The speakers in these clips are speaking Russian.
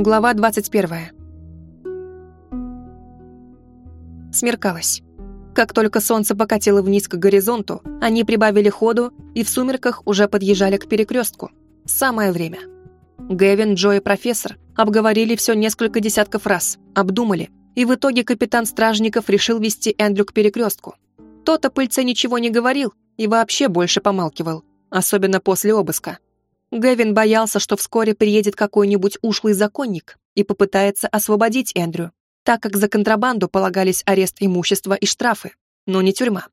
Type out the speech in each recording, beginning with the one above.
Глава 21. Смеркалось. Как только солнце покатило вниз к горизонту, они прибавили ходу и в сумерках уже подъезжали к перекрестку. Самое время. Гэвин, Джо и профессор обговорили все несколько десятков раз, обдумали, и в итоге капитан Стражников решил вести Эндрю к перекрестку. Тот о пыльце ничего не говорил и вообще больше помалкивал, особенно после обыска. Гэвин боялся, что вскоре приедет какой-нибудь ушлый законник и попытается освободить Эндрю, так как за контрабанду полагались арест имущества и штрафы, но не тюрьма.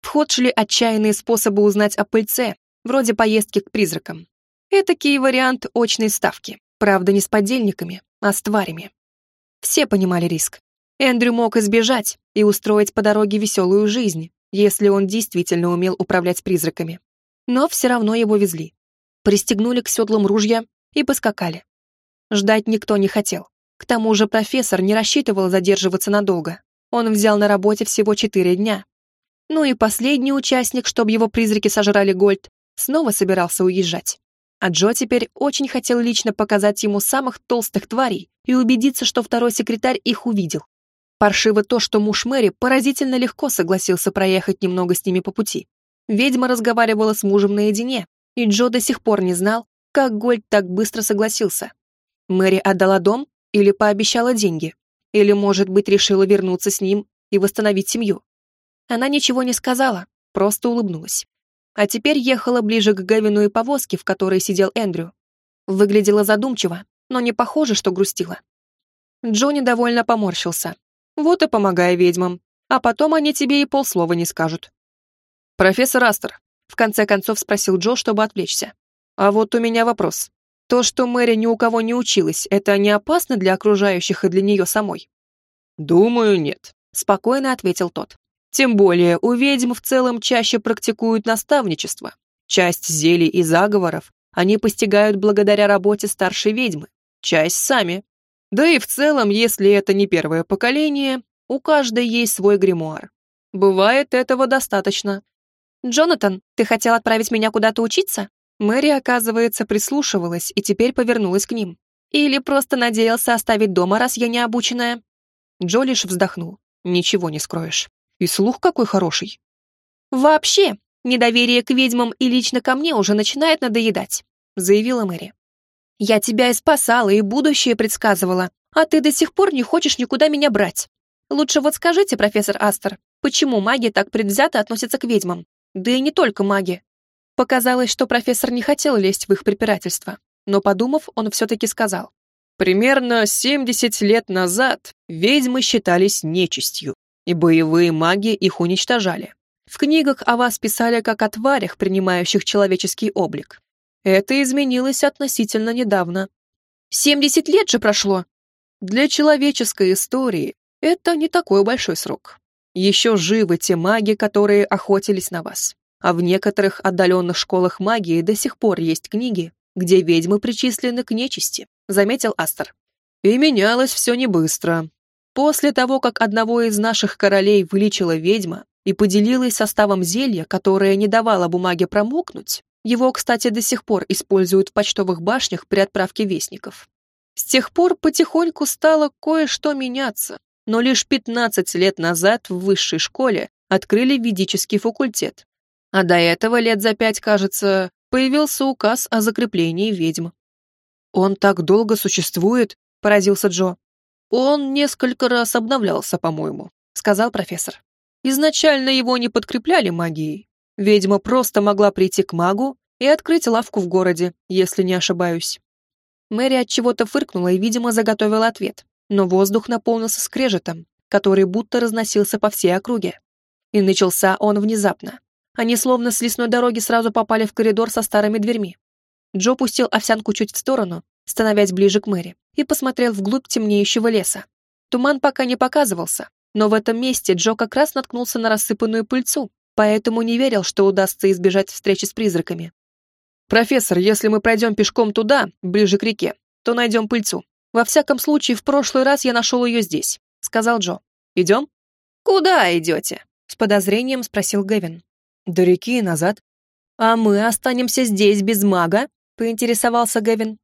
В ход шли отчаянные способы узнать о пыльце, вроде поездки к призракам. Этакий вариант очной ставки, правда не с подельниками, а с тварями. Все понимали риск. Эндрю мог избежать и устроить по дороге веселую жизнь, если он действительно умел управлять призраками. Но все равно его везли пристегнули к седлам ружья и поскакали. Ждать никто не хотел. К тому же профессор не рассчитывал задерживаться надолго. Он взял на работе всего четыре дня. Ну и последний участник, чтобы его призраки сожрали Гольд, снова собирался уезжать. А Джо теперь очень хотел лично показать ему самых толстых тварей и убедиться, что второй секретарь их увидел. Паршиво то, что муж Мэри поразительно легко согласился проехать немного с ними по пути. Ведьма разговаривала с мужем наедине, и Джо до сих пор не знал, как Гольд так быстро согласился. Мэри отдала дом или пообещала деньги, или, может быть, решила вернуться с ним и восстановить семью. Она ничего не сказала, просто улыбнулась. А теперь ехала ближе к Гавину и повозке, в которой сидел Эндрю. Выглядела задумчиво, но не похоже, что грустила. Джонни довольно поморщился. Вот и помогая ведьмам, а потом они тебе и полслова не скажут. «Профессор Астер, в конце концов спросил Джо, чтобы отвлечься. «А вот у меня вопрос. То, что Мэри ни у кого не училась, это не опасно для окружающих и для нее самой?» «Думаю, нет», — спокойно ответил тот. «Тем более у ведьм в целом чаще практикуют наставничество. Часть зелий и заговоров они постигают благодаря работе старшей ведьмы, часть сами. Да и в целом, если это не первое поколение, у каждой есть свой гримуар. Бывает этого достаточно, «Джонатан, ты хотел отправить меня куда-то учиться?» Мэри, оказывается, прислушивалась и теперь повернулась к ним. «Или просто надеялся оставить дома, раз я не обученная?» Джо лишь вздохнул. «Ничего не скроешь. И слух какой хороший». «Вообще, недоверие к ведьмам и лично ко мне уже начинает надоедать», заявила Мэри. «Я тебя и спасала, и будущее предсказывала, а ты до сих пор не хочешь никуда меня брать. Лучше вот скажите, профессор Астер, почему маги так предвзято относятся к ведьмам? Да и не только маги. Показалось, что профессор не хотел лезть в их препирательство, но, подумав, он все-таки сказал. Примерно 70 лет назад ведьмы считались нечистью, и боевые маги их уничтожали. В книгах о вас писали как о тварях, принимающих человеческий облик. Это изменилось относительно недавно. 70 лет же прошло. Для человеческой истории это не такой большой срок. Еще живы те маги, которые охотились на вас. А в некоторых отдаленных школах магии до сих пор есть книги, где ведьмы причислены к нечисти, заметил Астер. И менялось все не быстро. После того, как одного из наших королей вылечила ведьма и поделилась составом зелья, которое не давало бумаге промокнуть, его, кстати, до сих пор используют в почтовых башнях при отправке вестников. С тех пор потихоньку стало кое-что меняться но лишь 15 лет назад в высшей школе открыли ведический факультет. А до этого лет за пять, кажется, появился указ о закреплении ведьм. «Он так долго существует?» – поразился Джо. «Он несколько раз обновлялся, по-моему», – сказал профессор. «Изначально его не подкрепляли магией. Ведьма просто могла прийти к магу и открыть лавку в городе, если не ошибаюсь». Мэри от чего-то фыркнула и, видимо, заготовила ответ но воздух наполнился скрежетом, который будто разносился по всей округе. И начался он внезапно. Они словно с лесной дороги сразу попали в коридор со старыми дверьми. Джо пустил овсянку чуть в сторону, становясь ближе к Мэри, и посмотрел вглубь темнеющего леса. Туман пока не показывался, но в этом месте Джо как раз наткнулся на рассыпанную пыльцу, поэтому не верил, что удастся избежать встречи с призраками. «Профессор, если мы пройдем пешком туда, ближе к реке, то найдем пыльцу. Во всяком случае, в прошлый раз я нашел ее здесь», — сказал Джо. «Идем?» «Куда идете?» — с подозрением спросил Гэвин. «До реки и назад». «А мы останемся здесь без мага?» — поинтересовался Гэвин.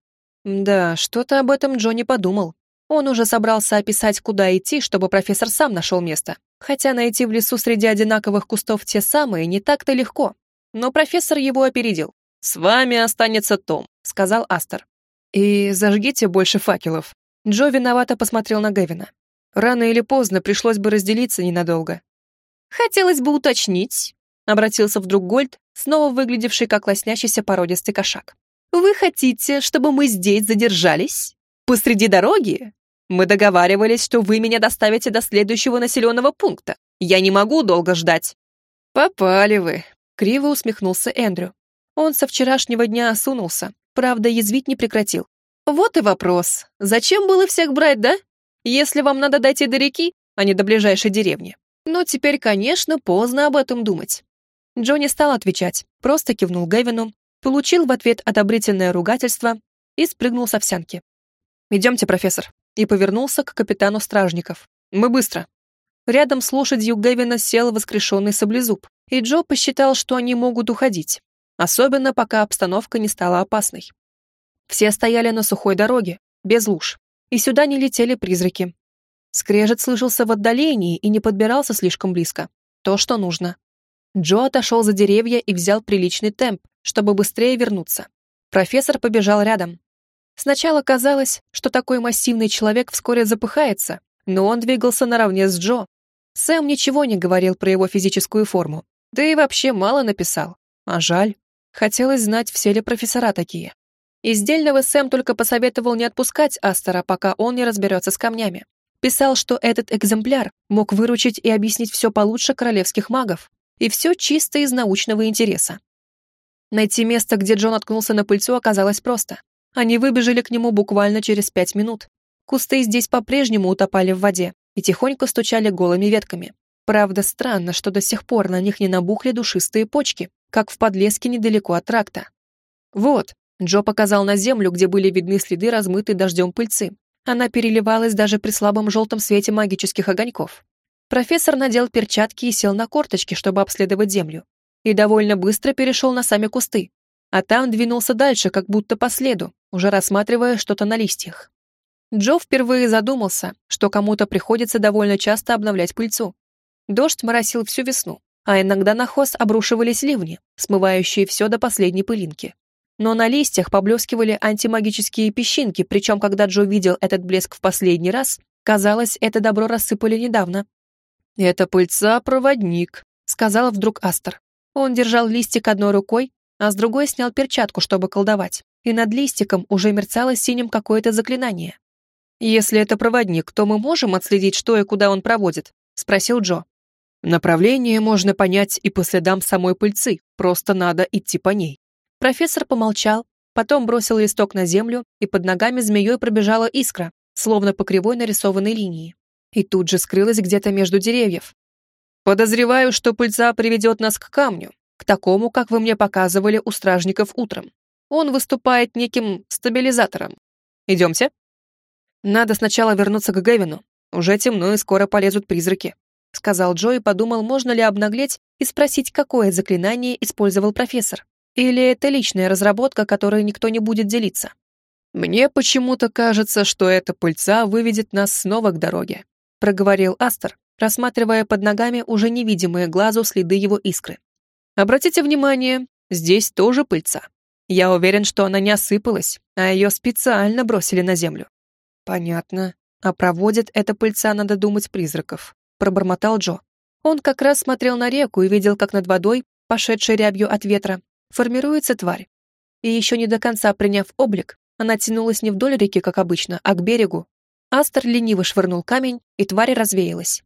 Да, что-то об этом Джо не подумал. Он уже собрался описать, куда идти, чтобы профессор сам нашел место. Хотя найти в лесу среди одинаковых кустов те самые не так-то легко. Но профессор его опередил. «С вами останется Том», — сказал Астер. «И зажгите больше факелов». Джо виновато посмотрел на Гевина. Рано или поздно пришлось бы разделиться ненадолго. «Хотелось бы уточнить», — обратился вдруг Гольд, снова выглядевший как лоснящийся породистый кошак. «Вы хотите, чтобы мы здесь задержались? Посреди дороги? Мы договаривались, что вы меня доставите до следующего населенного пункта. Я не могу долго ждать». «Попали вы», — криво усмехнулся Эндрю. Он со вчерашнего дня осунулся, правда, язвить не прекратил. «Вот и вопрос. Зачем было всех брать, да? Если вам надо дойти до реки, а не до ближайшей деревни. Но теперь, конечно, поздно об этом думать». Джонни стал отвечать, просто кивнул Гэвину, получил в ответ одобрительное ругательство и спрыгнул с овсянки. «Идемте, профессор», и повернулся к капитану стражников. «Мы быстро». Рядом с лошадью Гэвина сел воскрешенный саблезуб, и Джо посчитал, что они могут уходить, особенно пока обстановка не стала опасной. Все стояли на сухой дороге, без луж, и сюда не летели призраки. Скрежет слышался в отдалении и не подбирался слишком близко. То, что нужно. Джо отошел за деревья и взял приличный темп, чтобы быстрее вернуться. Профессор побежал рядом. Сначала казалось, что такой массивный человек вскоре запыхается, но он двигался наравне с Джо. Сэм ничего не говорил про его физическую форму, да и вообще мало написал. А жаль. Хотелось знать, все ли профессора такие. Из дельного Сэм только посоветовал не отпускать Астера, пока он не разберется с камнями. Писал, что этот экземпляр мог выручить и объяснить все получше королевских магов. И все чисто из научного интереса. Найти место, где Джон откнулся на пыльцу, оказалось просто. Они выбежали к нему буквально через пять минут. Кусты здесь по-прежнему утопали в воде и тихонько стучали голыми ветками. Правда, странно, что до сих пор на них не набухли душистые почки, как в подлеске недалеко от тракта. Вот, Джо показал на землю, где были видны следы размытой дождем пыльцы. Она переливалась даже при слабом желтом свете магических огоньков. Профессор надел перчатки и сел на корточки, чтобы обследовать землю. И довольно быстро перешел на сами кусты. А там двинулся дальше, как будто по следу, уже рассматривая что-то на листьях. Джо впервые задумался, что кому-то приходится довольно часто обновлять пыльцу. Дождь моросил всю весну, а иногда на хвост обрушивались ливни, смывающие все до последней пылинки. Но на листьях поблескивали антимагические песчинки, причем, когда Джо видел этот блеск в последний раз, казалось, это добро рассыпали недавно. «Это пыльца-проводник», — сказал вдруг Астер. Он держал листик одной рукой, а с другой снял перчатку, чтобы колдовать, и над листиком уже мерцало синим какое-то заклинание. «Если это проводник, то мы можем отследить, что и куда он проводит?» — спросил Джо. Направление можно понять и по следам самой пыльцы, просто надо идти по ней. Профессор помолчал, потом бросил листок на землю, и под ногами змеей пробежала искра, словно по кривой нарисованной линии. И тут же скрылась где-то между деревьев. Подозреваю, что пыльца приведет нас к камню, к такому, как вы мне показывали у стражников утром. Он выступает неким стабилизатором. Идемте. Надо сначала вернуться к Гевину. Уже темно и скоро полезут призраки сказал Джо и подумал, можно ли обнаглеть и спросить, какое заклинание использовал профессор. Или это личная разработка, которой никто не будет делиться. «Мне почему-то кажется, что эта пыльца выведет нас снова к дороге», проговорил Астер, рассматривая под ногами уже невидимые глазу следы его искры. «Обратите внимание, здесь тоже пыльца. Я уверен, что она не осыпалась, а ее специально бросили на землю». «Понятно. А проводит эта пыльца, надо думать, призраков пробормотал Джо. Он как раз смотрел на реку и видел, как над водой, пошедшей рябью от ветра, формируется тварь. И еще не до конца приняв облик, она тянулась не вдоль реки, как обычно, а к берегу. Астер лениво швырнул камень, и тварь развеялась.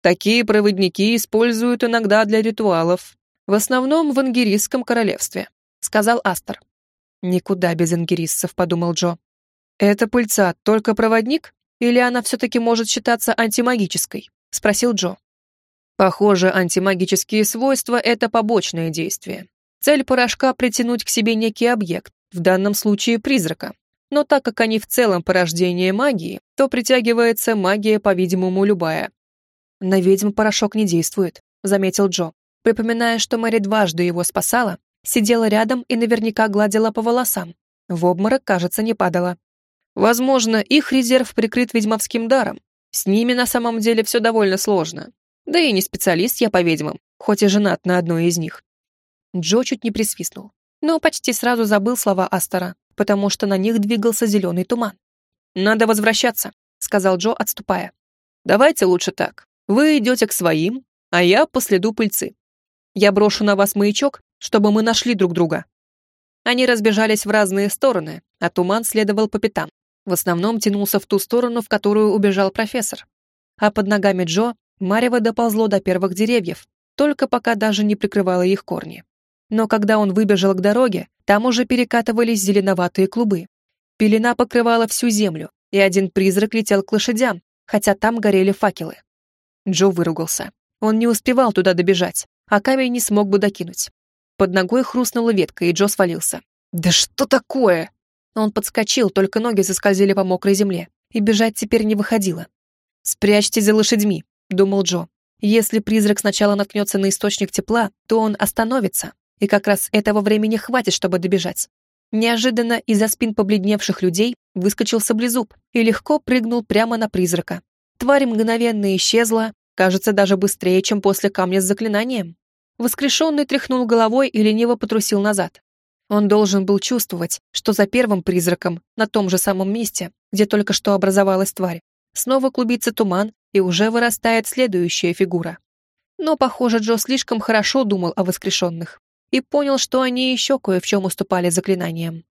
Такие проводники используют иногда для ритуалов, в основном в ангерийском королевстве, сказал Астер. Никуда без ангерийцев, подумал Джо. Это пыльца только проводник, или она все-таки может считаться антимагической? — спросил Джо. Похоже, антимагические свойства — это побочное действие. Цель порошка — притянуть к себе некий объект, в данном случае призрака. Но так как они в целом порождение магии, то притягивается магия, по-видимому, любая. «На ведьм порошок не действует», — заметил Джо, припоминая, что Мэри дважды его спасала, сидела рядом и наверняка гладила по волосам. В обморок, кажется, не падала. Возможно, их резерв прикрыт ведьмовским даром. С ними на самом деле все довольно сложно. Да и не специалист я по ведьмам, хоть и женат на одной из них. Джо чуть не присвистнул, но почти сразу забыл слова Астора, потому что на них двигался зеленый туман. «Надо возвращаться», — сказал Джо, отступая. «Давайте лучше так. Вы идете к своим, а я по следу пыльцы. Я брошу на вас маячок, чтобы мы нашли друг друга». Они разбежались в разные стороны, а туман следовал по пятам. В основном тянулся в ту сторону, в которую убежал профессор. А под ногами Джо Марево доползло до первых деревьев, только пока даже не прикрывало их корни. Но когда он выбежал к дороге, там уже перекатывались зеленоватые клубы. Пелена покрывала всю землю, и один призрак летел к лошадям, хотя там горели факелы. Джо выругался. Он не успевал туда добежать, а камень не смог бы докинуть. Под ногой хрустнула ветка, и Джо свалился. «Да что такое?» Он подскочил, только ноги заскользили по мокрой земле, и бежать теперь не выходило. «Спрячьтесь за лошадьми», — думал Джо. «Если призрак сначала наткнется на источник тепла, то он остановится, и как раз этого времени хватит, чтобы добежать». Неожиданно из-за спин побледневших людей выскочил саблезуб и легко прыгнул прямо на призрака. Тварь мгновенно исчезла, кажется, даже быстрее, чем после камня с заклинанием. Воскрешенный тряхнул головой и лениво потрусил назад. Он должен был чувствовать, что за первым призраком, на том же самом месте, где только что образовалась тварь, снова клубится туман, и уже вырастает следующая фигура. Но, похоже, Джо слишком хорошо думал о воскрешенных и понял, что они еще кое в чем уступали заклинаниям.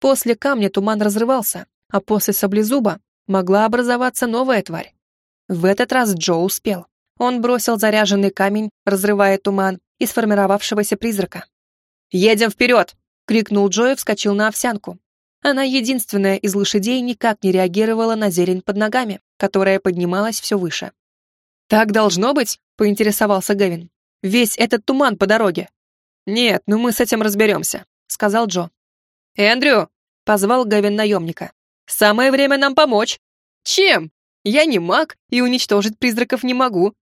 После камня туман разрывался, а после саблезуба могла образоваться новая тварь. В этот раз Джо успел. Он бросил заряженный камень, разрывая туман, и сформировавшегося призрака. «Едем вперед!» Крикнул Джо и вскочил на овсянку. Она единственная из лошадей никак не реагировала на зелень под ногами, которая поднималась все выше. «Так должно быть?» — поинтересовался Гевин. «Весь этот туман по дороге». «Нет, ну мы с этим разберемся», — сказал Джо. «Эндрю!» — позвал Гевин наемника. «Самое время нам помочь». «Чем? Я не маг и уничтожить призраков не могу.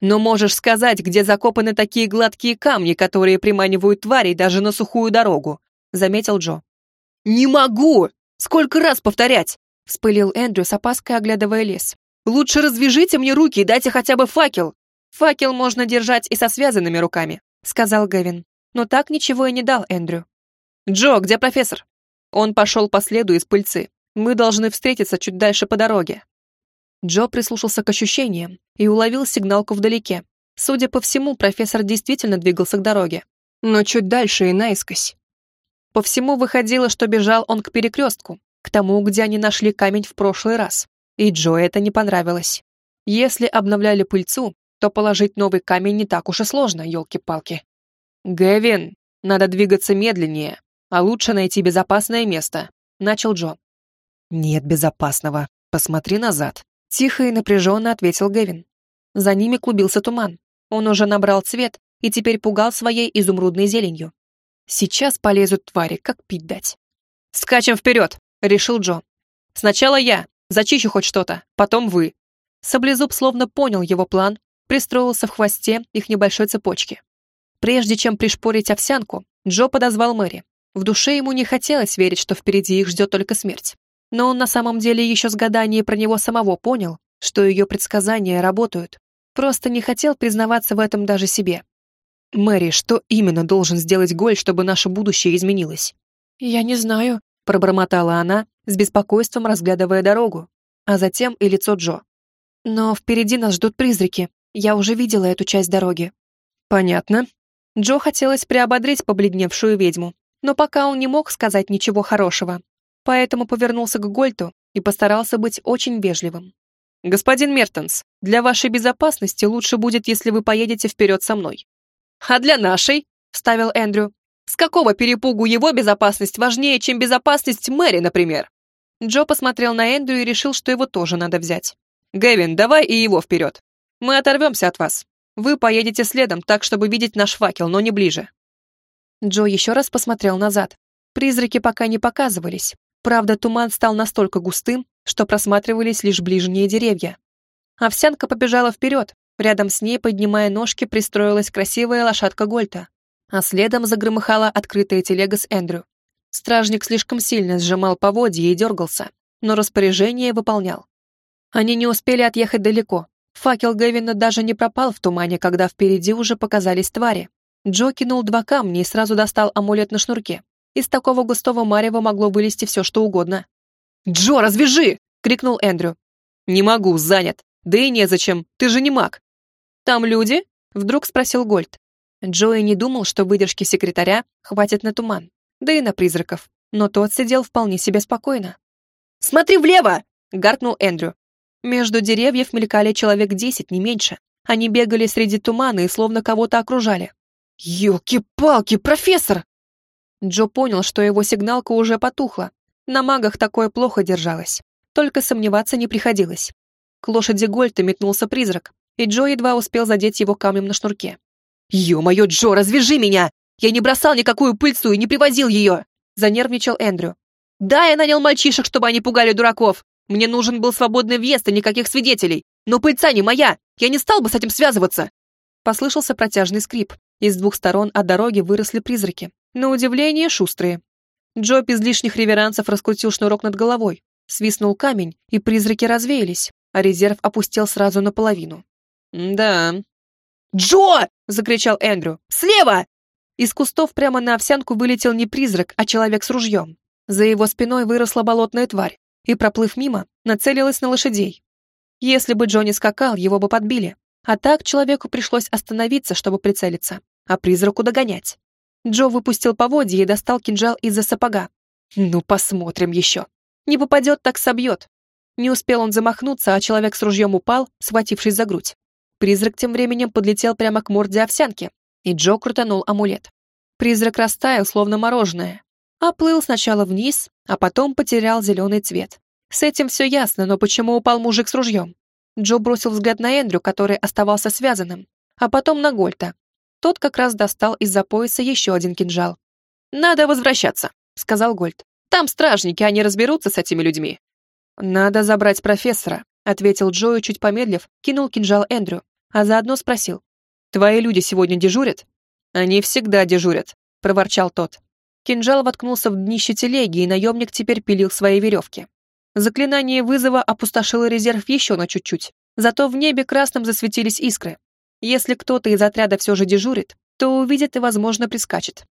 Но можешь сказать, где закопаны такие гладкие камни, которые приманивают тварей даже на сухую дорогу. — заметил Джо. «Не могу! Сколько раз повторять?» — вспылил Эндрю с опаской, оглядывая лес. «Лучше развяжите мне руки и дайте хотя бы факел!» «Факел можно держать и со связанными руками», — сказал Гевин. Но так ничего и не дал Эндрю. «Джо, где профессор?» Он пошел по следу из пыльцы. Мы должны встретиться чуть дальше по дороге. Джо прислушался к ощущениям и уловил сигналку вдалеке. Судя по всему, профессор действительно двигался к дороге. Но чуть дальше и наискось. По всему выходило, что бежал он к перекрестку, к тому, где они нашли камень в прошлый раз. И Джо это не понравилось. Если обновляли пыльцу, то положить новый камень не так уж и сложно, елки-палки. «Гэвин, надо двигаться медленнее, а лучше найти безопасное место», — начал Джо. «Нет безопасного. Посмотри назад», — тихо и напряженно ответил Гэвин. За ними клубился туман. Он уже набрал цвет и теперь пугал своей изумрудной зеленью. Сейчас полезут твари, как пить дать. «Скачем вперед!» — решил Джо. «Сначала я, зачищу хоть что-то, потом вы». Саблезуб словно понял его план, пристроился в хвосте их небольшой цепочки. Прежде чем пришпорить овсянку, Джо подозвал Мэри. В душе ему не хотелось верить, что впереди их ждет только смерть. Но он на самом деле еще с гаданием про него самого понял, что ее предсказания работают. Просто не хотел признаваться в этом даже себе. «Мэри, что именно должен сделать Голь, чтобы наше будущее изменилось?» «Я не знаю», — пробормотала она, с беспокойством разглядывая дорогу, а затем и лицо Джо. «Но впереди нас ждут призраки. Я уже видела эту часть дороги». «Понятно». Джо хотелось приободрить побледневшую ведьму, но пока он не мог сказать ничего хорошего, поэтому повернулся к Гольту и постарался быть очень вежливым. «Господин Мертенс, для вашей безопасности лучше будет, если вы поедете вперед со мной. «А для нашей?» — вставил Эндрю. «С какого перепугу его безопасность важнее, чем безопасность Мэри, например?» Джо посмотрел на Эндрю и решил, что его тоже надо взять. «Гэвин, давай и его вперед. Мы оторвемся от вас. Вы поедете следом, так, чтобы видеть наш факел, но не ближе». Джо еще раз посмотрел назад. Призраки пока не показывались. Правда, туман стал настолько густым, что просматривались лишь ближние деревья. Овсянка побежала вперед, Рядом с ней, поднимая ножки, пристроилась красивая лошадка Гольта, а следом загромыхала открытая телега с Эндрю. Стражник слишком сильно сжимал поводья и дергался, но распоряжение выполнял. Они не успели отъехать далеко. Факел Гевина даже не пропал в тумане, когда впереди уже показались твари. Джо кинул два камня и сразу достал амулет на шнурке. Из такого густого марева могло вылезти все, что угодно. «Джо, развяжи!» — крикнул Эндрю. «Не могу, занят. Да и незачем, ты же не маг». «Там люди?» — вдруг спросил Гольд. Джои не думал, что выдержки секретаря хватит на туман, да и на призраков, но тот сидел вполне себе спокойно. «Смотри влево!» — гаркнул Эндрю. Между деревьев мелькали человек десять, не меньше. Они бегали среди тумана и словно кого-то окружали. «Елки-палки, профессор!» Джо понял, что его сигналка уже потухла. На магах такое плохо держалось. Только сомневаться не приходилось. К лошади Гольта метнулся призрак, и Джо едва успел задеть его камнем на шнурке. «Ё-моё, Джо, развяжи меня! Я не бросал никакую пыльцу и не привозил ее!» Занервничал Эндрю. «Да, я нанял мальчишек, чтобы они пугали дураков. Мне нужен был свободный въезд и никаких свидетелей. Но пыльца не моя. Я не стал бы с этим связываться!» Послышался протяжный скрип. Из двух сторон от дороги выросли призраки. На удивление, шустрые. Джо без лишних реверансов раскрутил шнурок над головой. Свистнул камень, и призраки развеялись, а резерв опустил сразу наполовину. «Да». «Джо!» — закричал Эндрю. «Слева!» Из кустов прямо на овсянку вылетел не призрак, а человек с ружьем. За его спиной выросла болотная тварь, и, проплыв мимо, нацелилась на лошадей. Если бы Джонни скакал, его бы подбили. А так человеку пришлось остановиться, чтобы прицелиться, а призраку догонять. Джо выпустил поводья и достал кинжал из-за сапога. Ну, посмотрим еще. Не попадет, так собьет. Не успел он замахнуться, а человек с ружьем упал, схватившись за грудь. Призрак тем временем подлетел прямо к морде овсянки, и Джо крутанул амулет. Призрак растаял, словно мороженое. Оплыл сначала вниз, а потом потерял зеленый цвет. С этим все ясно, но почему упал мужик с ружьем? Джо бросил взгляд на Эндрю, который оставался связанным, а потом на Гольта. Тот как раз достал из-за пояса еще один кинжал. «Надо возвращаться», — сказал Гольд. «Там стражники, они разберутся с этими людьми». «Надо забрать профессора», — ответил Джо и, чуть помедлив, кинул кинжал Эндрю, а заодно спросил. «Твои люди сегодня дежурят?» «Они всегда дежурят», — проворчал тот. Кинжал воткнулся в днище телеги, и наемник теперь пилил свои веревки. Заклинание вызова опустошило резерв еще на чуть-чуть, зато в небе красным засветились искры. Если кто-то из отряда все же дежурит, то увидит и, возможно, прискачет.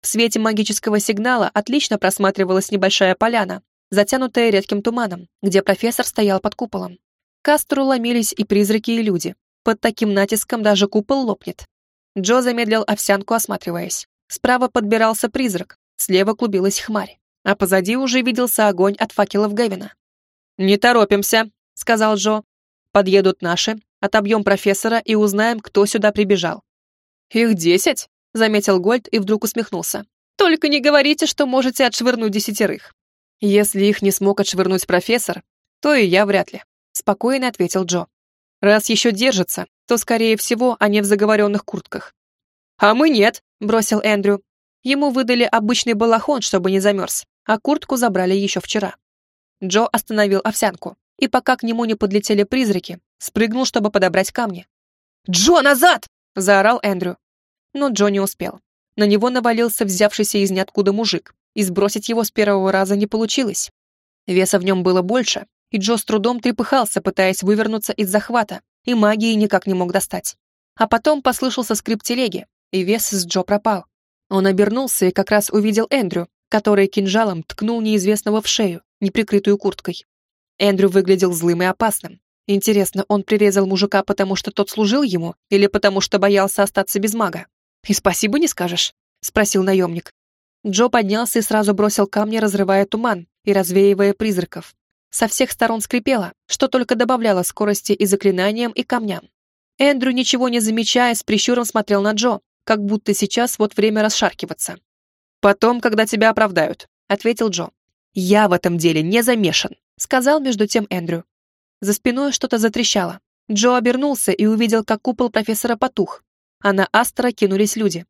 В свете магического сигнала отлично просматривалась небольшая поляна, затянутая редким туманом, где профессор стоял под куполом. Кастру ломились и призраки, и люди. Под таким натиском даже купол лопнет. Джо замедлил овсянку, осматриваясь. Справа подбирался призрак, слева клубилась хмарь, а позади уже виделся огонь от факелов Гевина. «Не торопимся», — сказал Джо. «Подъедут наши, Отобьем профессора и узнаем, кто сюда прибежал». «Их десять?» — заметил Гольд и вдруг усмехнулся. «Только не говорите, что можете отшвырнуть десятерых». «Если их не смог отшвырнуть профессор, то и я вряд ли», — спокойно ответил Джо. «Раз еще держится, то, скорее всего, они в заговоренных куртках». «А мы нет», — бросил Эндрю. Ему выдали обычный балахон, чтобы не замерз, а куртку забрали еще вчера. Джо остановил овсянку и пока к нему не подлетели призраки, спрыгнул, чтобы подобрать камни. «Джо, назад!» — заорал Эндрю. Но Джо не успел. На него навалился взявшийся из ниоткуда мужик, и сбросить его с первого раза не получилось. Веса в нем было больше, и Джо с трудом трепыхался, пытаясь вывернуться из захвата, и магии никак не мог достать. А потом послышался скрип телеги, и вес с Джо пропал. Он обернулся и как раз увидел Эндрю, который кинжалом ткнул неизвестного в шею, неприкрытую курткой. Эндрю выглядел злым и опасным. Интересно, он прирезал мужика, потому что тот служил ему, или потому что боялся остаться без мага? «И спасибо не скажешь?» — спросил наемник. Джо поднялся и сразу бросил камни, разрывая туман и развеивая призраков. Со всех сторон скрипело, что только добавляло скорости и заклинаниям, и камням. Эндрю, ничего не замечая, с прищуром смотрел на Джо, как будто сейчас вот время расшаркиваться. «Потом, когда тебя оправдают», — ответил Джо. «Я в этом деле не замешан», — сказал между тем Эндрю. За спиной что-то затрещало. Джо обернулся и увидел, как купол профессора потух, а на Астера кинулись люди.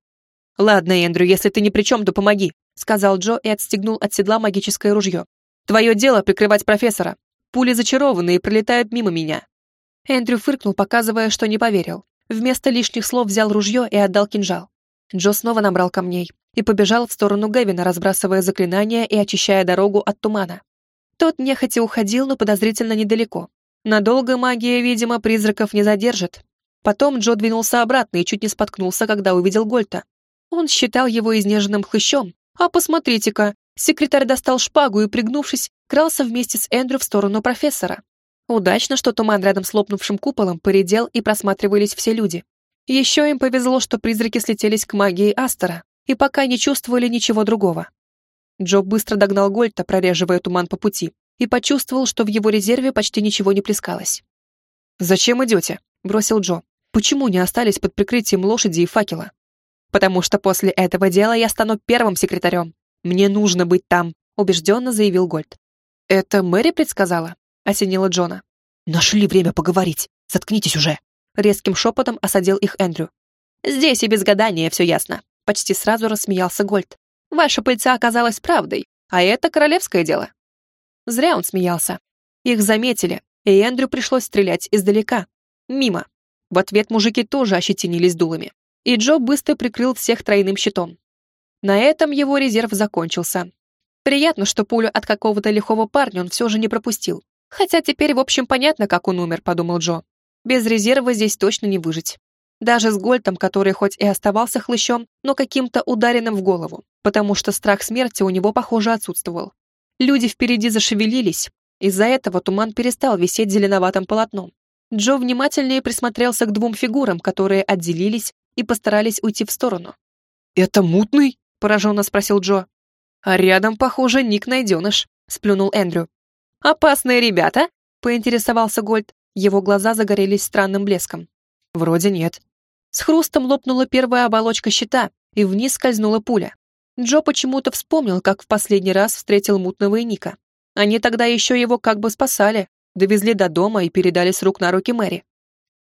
«Ладно, Эндрю, если ты ни при чем, то помоги», — сказал Джо и отстегнул от седла магическое ружье. «Твое дело прикрывать профессора. Пули зачарованы и пролетают мимо меня». Эндрю фыркнул, показывая, что не поверил. Вместо лишних слов взял ружье и отдал кинжал. Джо снова набрал камней и побежал в сторону Гевина, разбрасывая заклинания и очищая дорогу от тумана. Тот нехотя уходил, но подозрительно недалеко. Надолго магия, видимо, призраков не задержит. Потом Джо двинулся обратно и чуть не споткнулся, когда увидел Гольта. Он считал его изнеженным хлыщом. А посмотрите-ка, секретарь достал шпагу и, пригнувшись, крался вместе с Эндрю в сторону профессора. Удачно, что туман рядом с лопнувшим куполом поредел и просматривались все люди. Еще им повезло, что призраки слетелись к магии Астера и пока не чувствовали ничего другого. Джо быстро догнал Гольта, прореживая туман по пути, и почувствовал, что в его резерве почти ничего не плескалось. «Зачем идете?» — бросил Джо. «Почему не остались под прикрытием лошади и факела?» «Потому что после этого дела я стану первым секретарем. Мне нужно быть там», — убежденно заявил Гольд. «Это Мэри предсказала?» — осенила Джона. «Нашли время поговорить. Заткнитесь уже!» Резким шепотом осадил их Эндрю. «Здесь и без гадания все ясно», — почти сразу рассмеялся Гольд. «Ваша пыльца оказалась правдой, а это королевское дело». Зря он смеялся. Их заметили, и Эндрю пришлось стрелять издалека. Мимо. В ответ мужики тоже ощетинились дулами. И Джо быстро прикрыл всех тройным щитом. На этом его резерв закончился. Приятно, что пулю от какого-то лихого парня он все же не пропустил. Хотя теперь, в общем, понятно, как он умер, подумал Джо. Без резерва здесь точно не выжить. Даже с Гольтом, который хоть и оставался хлыщом, но каким-то ударенным в голову, потому что страх смерти у него, похоже, отсутствовал. Люди впереди зашевелились, из-за этого туман перестал висеть зеленоватым полотном. Джо внимательнее присмотрелся к двум фигурам, которые отделились и постарались уйти в сторону. «Это мутный?» — пораженно спросил Джо. «А рядом, похоже, Ник найденыш», — сплюнул Эндрю. «Опасные ребята?» — поинтересовался Гольд. Его глаза загорелись странным блеском. Вроде нет. С хрустом лопнула первая оболочка щита, и вниз скользнула пуля. Джо почему-то вспомнил, как в последний раз встретил мутного и Ника. Они тогда еще его как бы спасали, довезли до дома и передали с рук на руки Мэри.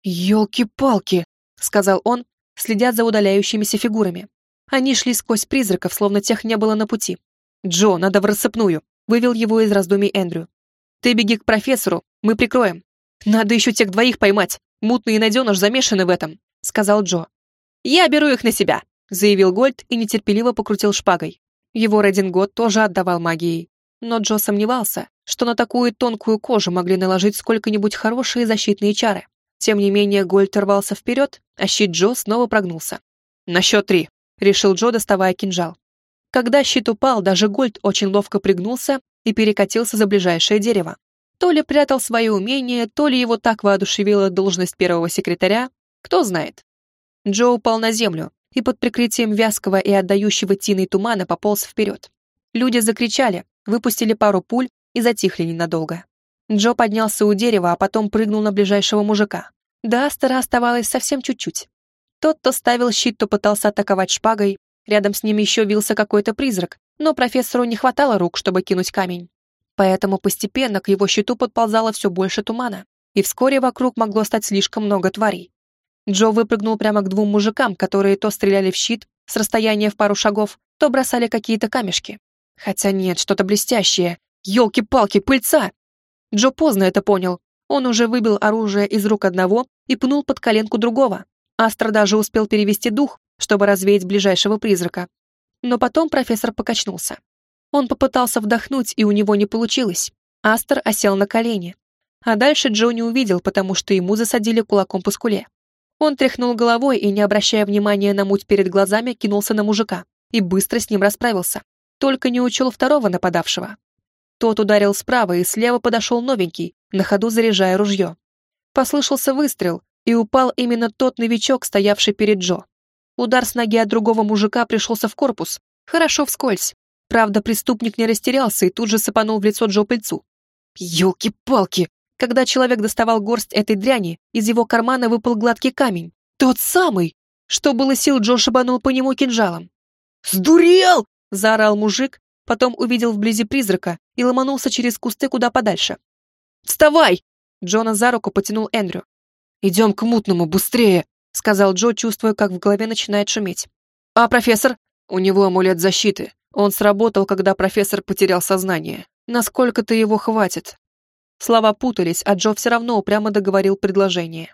«Елки-палки!» — сказал он, следя за удаляющимися фигурами. Они шли сквозь призраков, словно тех не было на пути. «Джо, надо в рассыпную!» — вывел его из раздумий Эндрю. «Ты беги к профессору, мы прикроем. «Надо еще тех двоих поймать. Мутный и найденыш замешаны в этом», — сказал Джо. «Я беру их на себя», — заявил Гольд и нетерпеливо покрутил шпагой. Его Редингот тоже отдавал магией. Но Джо сомневался, что на такую тонкую кожу могли наложить сколько-нибудь хорошие защитные чары. Тем не менее, Гольд рвался вперед, а щит Джо снова прогнулся. «На счет три», — решил Джо, доставая кинжал. Когда щит упал, даже Гольд очень ловко пригнулся и перекатился за ближайшее дерево. То ли прятал свои умения, то ли его так воодушевила должность первого секретаря, кто знает. Джо упал на землю и под прикрытием вязкого и отдающего тиной тумана пополз вперед. Люди закричали, выпустили пару пуль и затихли ненадолго. Джо поднялся у дерева, а потом прыгнул на ближайшего мужика. До Астера оставалось совсем чуть-чуть. Тот то ставил щит, то пытался атаковать шпагой, рядом с ним еще вился какой-то призрак, но профессору не хватало рук, чтобы кинуть камень. Поэтому постепенно к его щиту подползало все больше тумана, и вскоре вокруг могло стать слишком много тварей. Джо выпрыгнул прямо к двум мужикам, которые то стреляли в щит с расстояния в пару шагов, то бросали какие-то камешки. Хотя нет, что-то блестящее. Ёлки-палки, пыльца! Джо поздно это понял. Он уже выбил оружие из рук одного и пнул под коленку другого. Астра даже успел перевести дух, чтобы развеять ближайшего призрака. Но потом профессор покачнулся. Он попытался вдохнуть, и у него не получилось. Астер осел на колени. А дальше Джо не увидел, потому что ему засадили кулаком по скуле. Он тряхнул головой и, не обращая внимания на муть перед глазами, кинулся на мужика и быстро с ним расправился. Только не учел второго нападавшего. Тот ударил справа, и слева подошел новенький, на ходу заряжая ружье. Послышался выстрел, и упал именно тот новичок, стоявший перед Джо. Удар с ноги от другого мужика пришелся в корпус, хорошо вскользь, Правда, преступник не растерялся и тут же сыпанул в лицо Джо пыльцу. Ёлки-палки! Когда человек доставал горсть этой дряни, из его кармана выпал гладкий камень. Тот самый! Что было сил, Джо шибанул по нему кинжалом. «Сдурел!» — заорал мужик, потом увидел вблизи призрака и ломанулся через кусты куда подальше. «Вставай!» — Джона за руку потянул Эндрю. «Идем к мутному, быстрее!» — сказал Джо, чувствуя, как в голове начинает шуметь. «А профессор?» «У него амулет защиты. Он сработал, когда профессор потерял сознание. Насколько-то его хватит. Слова путались, а Джо все равно упрямо договорил предложение.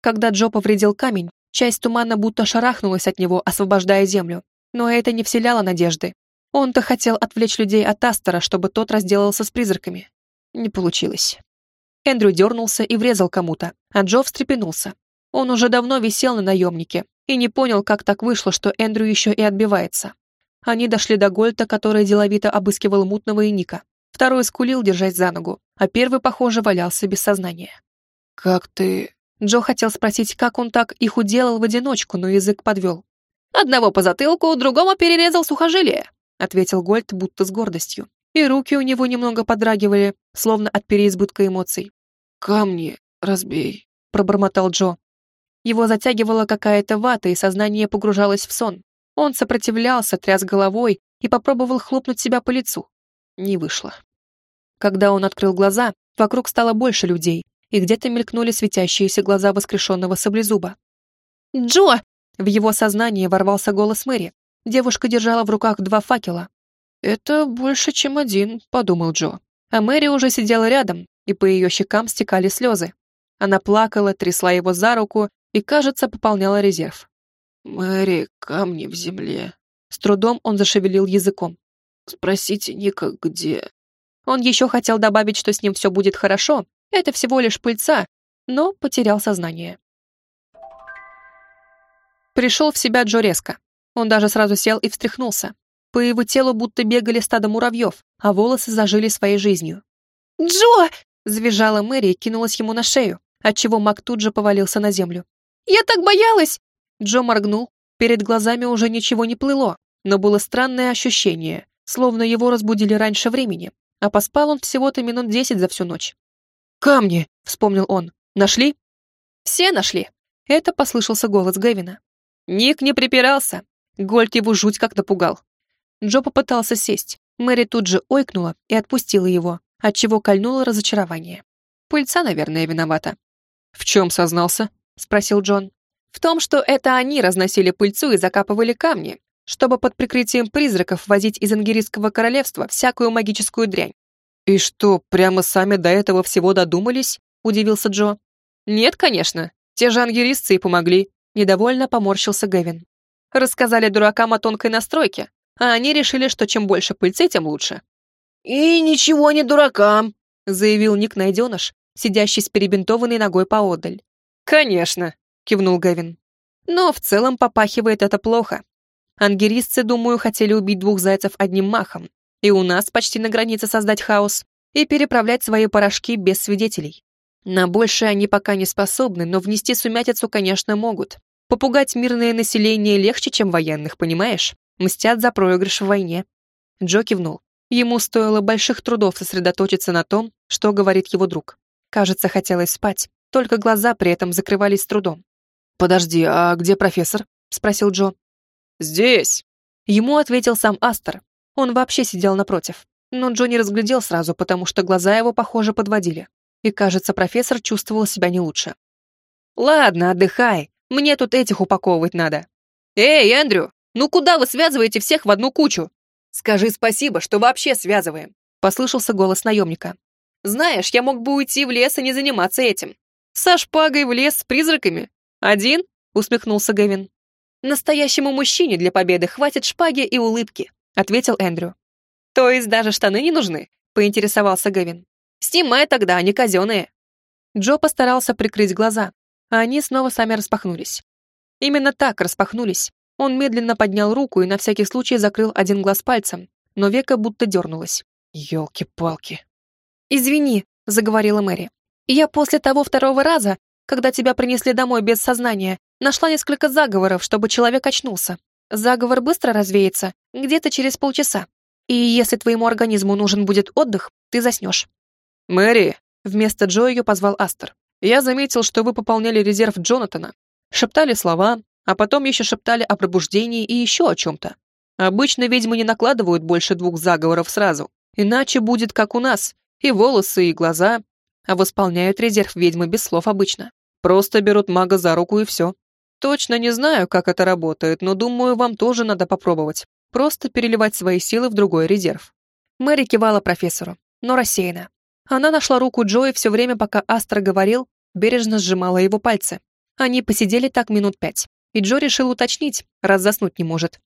Когда Джо повредил камень, Часть тумана будто шарахнулась от него, освобождая землю. Но это не вселяло надежды. Он-то хотел отвлечь людей от Астера, чтобы тот разделался с призраками. Не получилось. Эндрю дернулся и врезал кому-то, а Джо встрепенулся. Он уже давно висел на наемнике и не понял, как так вышло, что Эндрю еще и отбивается. Они дошли до Гольта, который деловито обыскивал мутного и Ника. Второй скулил, держась за ногу, а первый, похоже, валялся без сознания. «Как ты...» Джо хотел спросить, как он так их уделал в одиночку, но язык подвел. «Одного по затылку, другому перерезал сухожилие», ответил Гольд будто с гордостью. И руки у него немного подрагивали, словно от переизбытка эмоций. «Камни разбей», пробормотал Джо. Его затягивала какая-то вата, и сознание погружалось в сон. Он сопротивлялся, тряс головой и попробовал хлопнуть себя по лицу. Не вышло. Когда он открыл глаза, вокруг стало больше людей, и где-то мелькнули светящиеся глаза воскрешенного саблезуба. «Джо!» В его сознание ворвался голос Мэри. Девушка держала в руках два факела. «Это больше, чем один», — подумал Джо. А Мэри уже сидела рядом, и по ее щекам стекали слезы. Она плакала, трясла его за руку и, кажется, пополняла резерв. «Мэри, камни в земле». С трудом он зашевелил языком. «Спросите Ника, где...» Он еще хотел добавить, что с ним все будет хорошо, это всего лишь пыльца, но потерял сознание. Пришел в себя Джо резко. Он даже сразу сел и встряхнулся. По его телу будто бегали стадо муравьев, а волосы зажили своей жизнью. «Джо!» — завизжала Мэри и кинулась ему на шею, отчего Мак тут же повалился на землю. «Я так боялась!» Джо моргнул. Перед глазами уже ничего не плыло, но было странное ощущение, словно его разбудили раньше времени, а поспал он всего-то минут десять за всю ночь. «Камни!» — вспомнил он. «Нашли?» «Все нашли!» — это послышался голос Гэвина. Ник не припирался. Гольд его жуть как напугал. Джо попытался сесть. Мэри тут же ойкнула и отпустила его, отчего кольнуло разочарование. Пыльца, наверное, виновата. «В чем сознался?» — спросил Джон. «В том, что это они разносили пыльцу и закапывали камни, чтобы под прикрытием призраков возить из Ангерийского королевства всякую магическую дрянь. «И что, прямо сами до этого всего додумались?» — удивился Джо. «Нет, конечно. Те же ангерисцы и помогли», — недовольно поморщился Гэвин. «Рассказали дуракам о тонкой настройке, а они решили, что чем больше пыльцы, тем лучше». «И ничего не дуракам», — заявил Ник Найденыш, сидящий с перебинтованной ногой поодаль. «Конечно», — кивнул Гэвин. «Но в целом попахивает это плохо. Ангерисцы, думаю, хотели убить двух зайцев одним махом, и у нас почти на границе создать хаос, и переправлять свои порошки без свидетелей. На большее они пока не способны, но внести сумятицу, конечно, могут. Попугать мирное население легче, чем военных, понимаешь? Мстят за проигрыш в войне. Джо кивнул. Ему стоило больших трудов сосредоточиться на том, что говорит его друг. Кажется, хотелось спать, только глаза при этом закрывались с трудом. «Подожди, а где профессор?» — спросил Джо. «Здесь!» Ему ответил сам Астер, он вообще сидел напротив. Но Джонни разглядел сразу, потому что глаза его, похоже, подводили. И, кажется, профессор чувствовал себя не лучше. «Ладно, отдыхай. Мне тут этих упаковывать надо». «Эй, Эндрю, ну куда вы связываете всех в одну кучу?» «Скажи спасибо, что вообще связываем», — послышался голос наемника. «Знаешь, я мог бы уйти в лес и не заниматься этим. Со шпагой в лес с призраками. Один?» — усмехнулся Гэвин. «Настоящему мужчине для победы хватит шпаги и улыбки ответил Эндрю. «То есть даже штаны не нужны?» — поинтересовался Гэвин. «Снимай тогда, они казенные». Джо постарался прикрыть глаза, а они снова сами распахнулись. Именно так распахнулись. Он медленно поднял руку и на всякий случай закрыл один глаз пальцем, но века будто дернулось. «Елки-палки!» «Извини», — заговорила Мэри. «Я после того второго раза, когда тебя принесли домой без сознания, нашла несколько заговоров, чтобы человек очнулся. Заговор быстро развеется, где-то через полчаса. И если твоему организму нужен будет отдых, ты заснешь. «Мэри!» — вместо Джо ее позвал Астер. «Я заметил, что вы пополняли резерв Джонатана. Шептали слова, а потом еще шептали о пробуждении и еще о чем-то. Обычно ведьмы не накладывают больше двух заговоров сразу, иначе будет как у нас, и волосы, и глаза, а восполняют резерв ведьмы без слов обычно. Просто берут мага за руку и все. Точно не знаю, как это работает, но думаю, вам тоже надо попробовать. Просто переливать свои силы в другой резерв. Мэри кивала профессору, но рассеяна. Она нашла руку Джои все время, пока Астра говорил, бережно сжимала его пальцы. Они посидели так минут пять, и Джо решил уточнить, раз заснуть не может.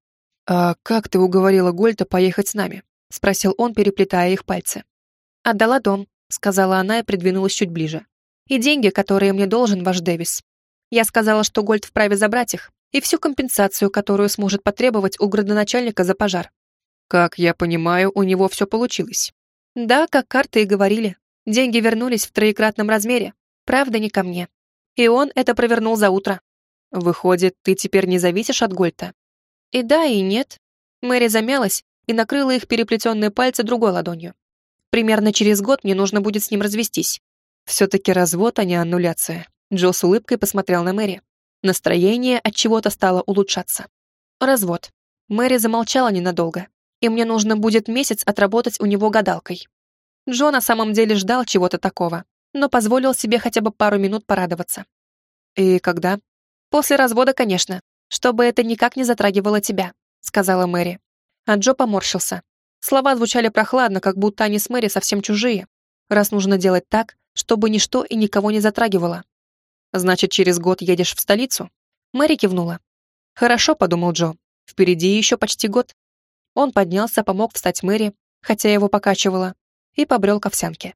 «А как ты уговорила Гольта поехать с нами?» — спросил он, переплетая их пальцы. «Отдала дом», — сказала она и придвинулась чуть ближе. «И деньги, которые мне должен ваш Дэвис. Я сказала, что Гольд вправе забрать их, и всю компенсацию, которую сможет потребовать у градоначальника за пожар». «Как я понимаю, у него все получилось». «Да, как карты и говорили. Деньги вернулись в троекратном размере. Правда, не ко мне. И он это провернул за утро». «Выходит, ты теперь не зависишь от Гольта?» И да, и нет. Мэри замялась и накрыла их переплетенные пальцы другой ладонью. Примерно через год мне нужно будет с ним развестись. Все-таки развод, а не аннуляция. Джо с улыбкой посмотрел на Мэри. Настроение от чего-то стало улучшаться. Развод. Мэри замолчала ненадолго, и мне нужно будет месяц отработать у него гадалкой. Джо на самом деле ждал чего-то такого, но позволил себе хотя бы пару минут порадоваться. «И когда?» «После развода, конечно чтобы это никак не затрагивало тебя», — сказала Мэри. А Джо поморщился. Слова звучали прохладно, как будто они с Мэри совсем чужие, раз нужно делать так, чтобы ничто и никого не затрагивало. «Значит, через год едешь в столицу?» Мэри кивнула. «Хорошо», — подумал Джо. «Впереди еще почти год». Он поднялся, помог встать Мэри, хотя его покачивало, и побрел к овсянке.